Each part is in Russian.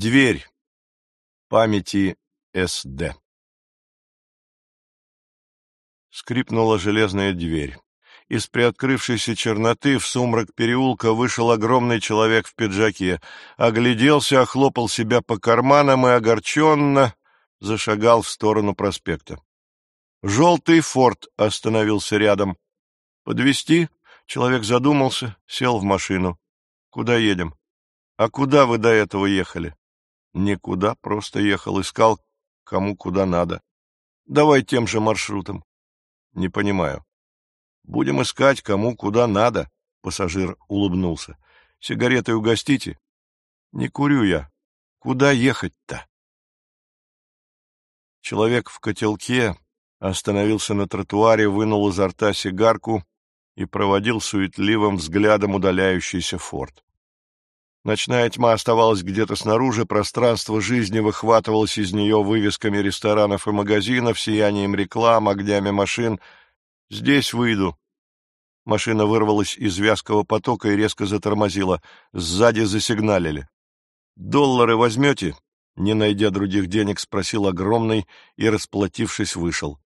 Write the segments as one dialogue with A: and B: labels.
A: Дверь. Памяти С.Д. Скрипнула железная дверь. Из приоткрывшейся черноты в сумрак переулка вышел огромный человек в пиджаке, огляделся, охлопал себя по карманам и огорченно зашагал в сторону проспекта. Желтый форт остановился рядом. Подвести? Человек задумался, сел в машину. Куда едем? А куда вы до этого ехали? Никуда, просто ехал, искал, кому куда надо. Давай тем же маршрутом. Не понимаю. Будем искать, кому куда надо, пассажир улыбнулся. Сигаретой угостите? Не курю я. Куда ехать-то? Человек в котелке остановился на тротуаре, вынул изо рта сигарку и проводил суетливым взглядом удаляющийся форт. Ночная тьма оставалась где-то снаружи, пространство жизни выхватывалось из нее вывесками ресторанов и магазинов, сиянием реклам, огнями машин. «Здесь выйду». Машина вырвалась из вязкого потока и резко затормозила. Сзади засигналили. «Доллары возьмете?» Не найдя других денег, спросил огромный и, расплатившись, вышел.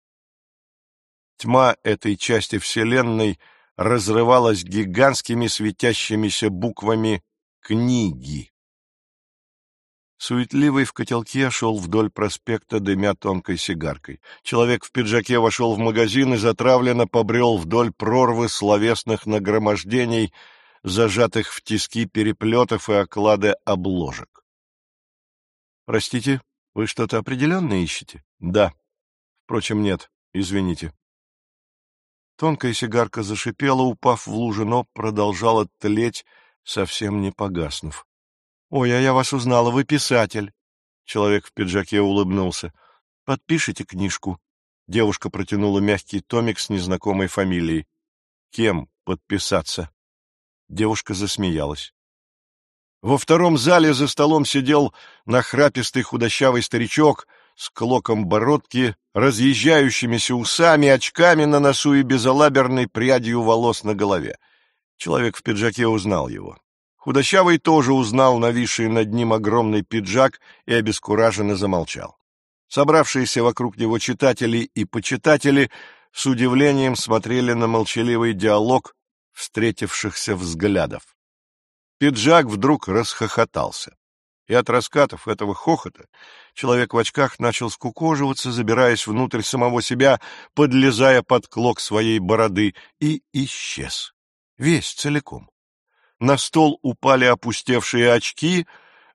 A: Тьма этой части Вселенной разрывалась гигантскими светящимися буквами Книги. Суетливый в котелке шел вдоль проспекта, дымя тонкой сигаркой. Человек в пиджаке вошел в магазин и затравленно побрел вдоль прорвы словесных нагромождений, зажатых в тиски переплетов и оклады обложек. — Простите, вы что-то определенное ищете? — Да. Впрочем, нет, извините. Тонкая сигарка зашипела, упав в лужу, но продолжала тлеть, совсем не погаснув. — Ой, а я вас узнала, вы писатель. Человек в пиджаке улыбнулся. — Подпишите книжку. Девушка протянула мягкий томик с незнакомой фамилией. — Кем подписаться? Девушка засмеялась. Во втором зале за столом сидел нахрапистый худощавый старичок с клоком бородки, разъезжающимися усами, очками на носу и безалаберной прядью волос на голове. Человек в пиджаке узнал его. Худощавый тоже узнал нависший над ним огромный пиджак и обескураженно замолчал. Собравшиеся вокруг него читатели и почитатели с удивлением смотрели на молчаливый диалог встретившихся взглядов. Пиджак вдруг расхохотался. И от раскатов этого хохота человек в очках начал скукоживаться, забираясь внутрь самого себя, подлезая под клок своей бороды, и исчез весь целиком. На стол упали опустевшие очки,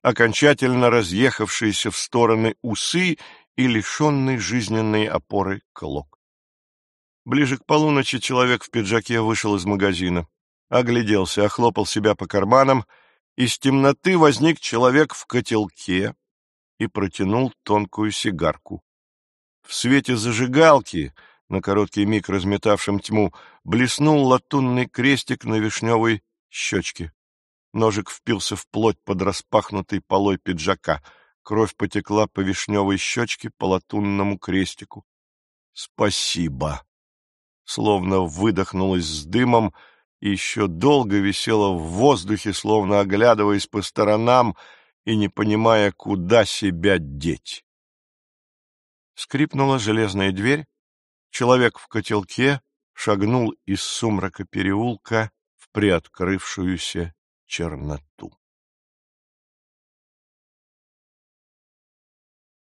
A: окончательно разъехавшиеся в стороны усы и лишенный жизненной опоры клок. Ближе к полуночи человек в пиджаке вышел из магазина, огляделся, охлопал себя по карманам, из темноты возник человек в котелке и протянул тонкую сигарку. В свете зажигалки на короткий миг разметавшим тьму, блеснул латунный крестик на вишневой щечке. Ножик впился в плоть под распахнутой полой пиджака. Кровь потекла по вишневой щечке по латунному крестику. «Спасибо!» Словно выдохнулась с дымом и еще долго висела в воздухе, словно оглядываясь по сторонам и не понимая, куда себя деть. Скрипнула железная дверь, Человек в котелке шагнул из сумрака переулка в приоткрывшуюся черноту.